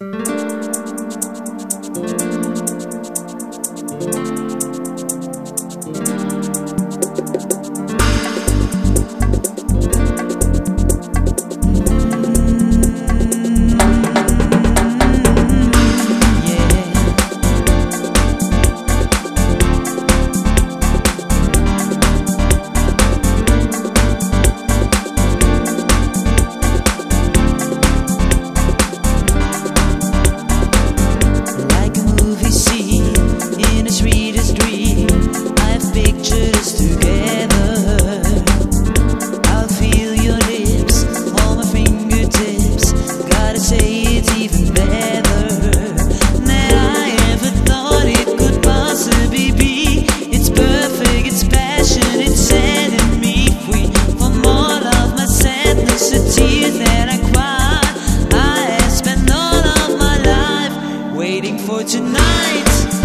you tonight.